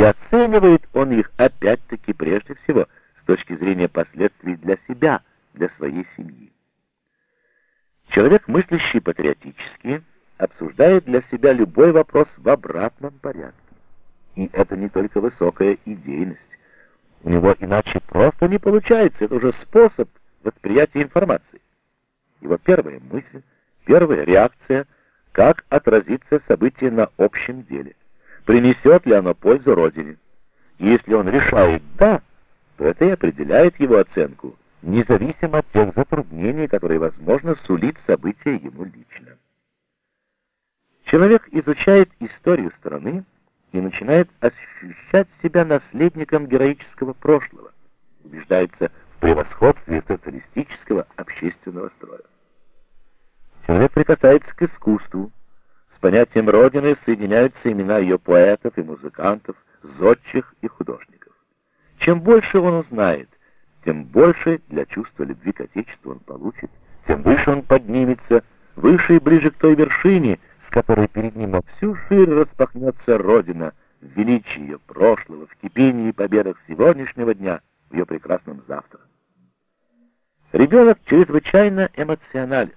И оценивает он их опять-таки прежде всего с точки зрения последствий для себя, для своей семьи. Человек, мыслящий патриотически, обсуждает для себя любой вопрос в обратном порядке. И это не только высокая идейность. У него иначе просто не получается. Это уже способ восприятия информации. Его первая мысль, первая реакция, как отразится событие на общем деле. Принесет ли оно пользу Родине? Если он решает «да», то это и определяет его оценку, независимо от тех затруднений, которые, возможно, сулит событие ему лично. Человек изучает историю страны и начинает ощущать себя наследником героического прошлого, убеждается в превосходстве социалистического общественного строя. Человек прикасается к искусству. Понятием Родины соединяются имена ее поэтов и музыкантов, зодчих и художников. Чем больше он узнает, тем больше для чувства любви к Отечеству он получит, тем выше он поднимется, выше и ближе к той вершине, с которой перед ним на всю ширь распахнется Родина, в величии ее прошлого, в кипении и победах сегодняшнего дня, в ее прекрасном завтра. Ребенок чрезвычайно эмоционален,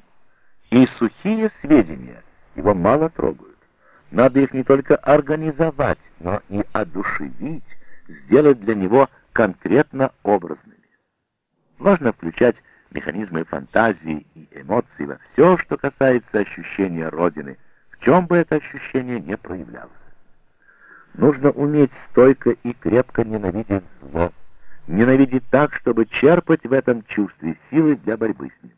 и сухие сведения его мало трогают. Надо их не только организовать, но и одушевить, сделать для него конкретно образными. Важно включать механизмы фантазии и эмоций во все, что касается ощущения Родины, чем бы это ощущение не проявлялось. Нужно уметь стойко и крепко ненавидеть зло, ненавидеть так, чтобы черпать в этом чувстве силы для борьбы с ним.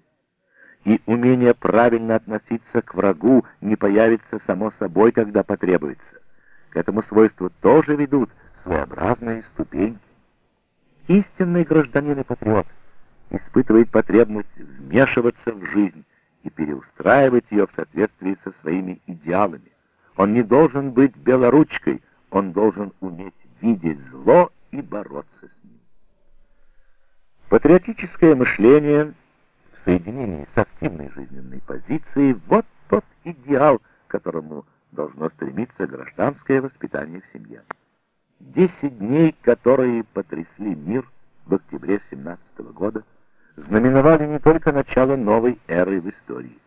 И умение правильно относиться к врагу не появится само собой, когда потребуется. К этому свойству тоже ведут своеобразные ступеньки. Истинный гражданин и патриот испытывает потребность вмешиваться в жизнь, и переустраивать ее в соответствии со своими идеалами. Он не должен быть белоручкой, он должен уметь видеть зло и бороться с ним. Патриотическое мышление соединении с активной жизненной позицией – вот тот идеал, к которому должно стремиться гражданское воспитание в семье. Десять дней, которые потрясли мир в октябре 17 года – знаменовали не только начало новой эры в истории.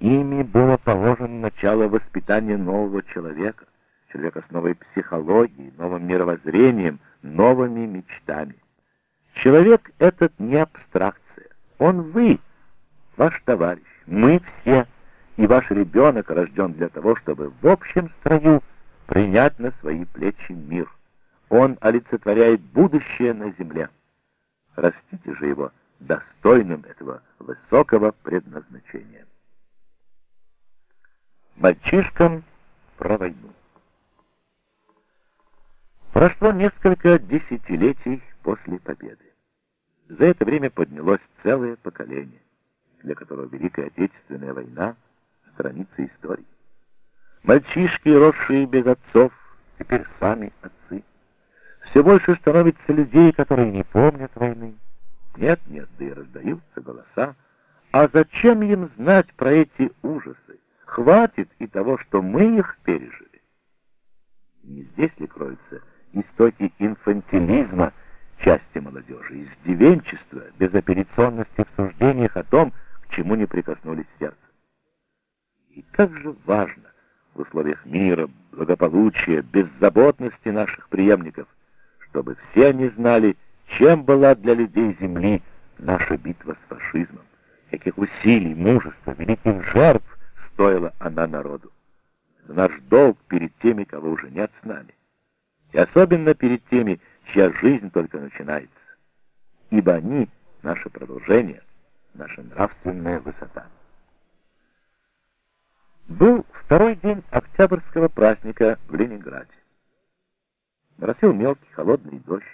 Ими было положено начало воспитания нового человека, человека с новой психологией, новым мировоззрением, новыми мечтами. Человек этот не абстракция, он вы, ваш товарищ, мы все, и ваш ребенок рожден для того, чтобы в общем строю принять на свои плечи мир. Он олицетворяет будущее на земле. Растите же его, достойным этого высокого предназначения. Мальчишкам про войну. Прошло несколько десятилетий после победы. За это время поднялось целое поколение, для которого Великая Отечественная война — страница истории. Мальчишки, росшие без отцов, теперь сами отцы. Все больше становится людей, которые не помнят войны, нет, нет, да и раздаются голоса. А зачем им знать про эти ужасы? Хватит и того, что мы их пережили. Не здесь ли кроются истоки инфантилизма части молодежи, издевенчества, безоперационности в суждениях о том, чему не прикоснулись сердце? И как же важно в условиях мира, благополучия, беззаботности наших преемников, чтобы все они знали, чем была для людей Земли наша битва с фашизмом? Каких усилий, мужества, великих жертв стоила она народу? Это наш долг перед теми, кого уже нет с нами. И особенно перед теми, чья жизнь только начинается. Ибо они — наше продолжение, наша нравственная высота. Был второй день Октябрьского праздника в Ленинграде. Моросил мелкий холодный дождь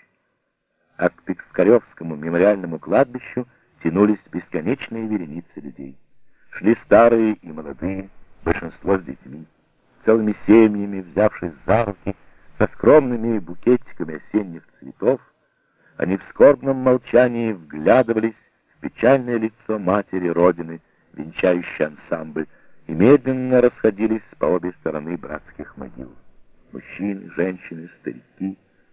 а к Пискаревскому мемориальному кладбищу тянулись бесконечные вереницы людей. Шли старые и молодые, большинство с детьми, целыми семьями, взявшись за руки, со скромными букетиками осенних цветов, они в скорбном молчании вглядывались печальное лицо матери Родины, венчающей ансамбль, и медленно расходились по обе стороны братских могил. Мужчины, женщины, старики,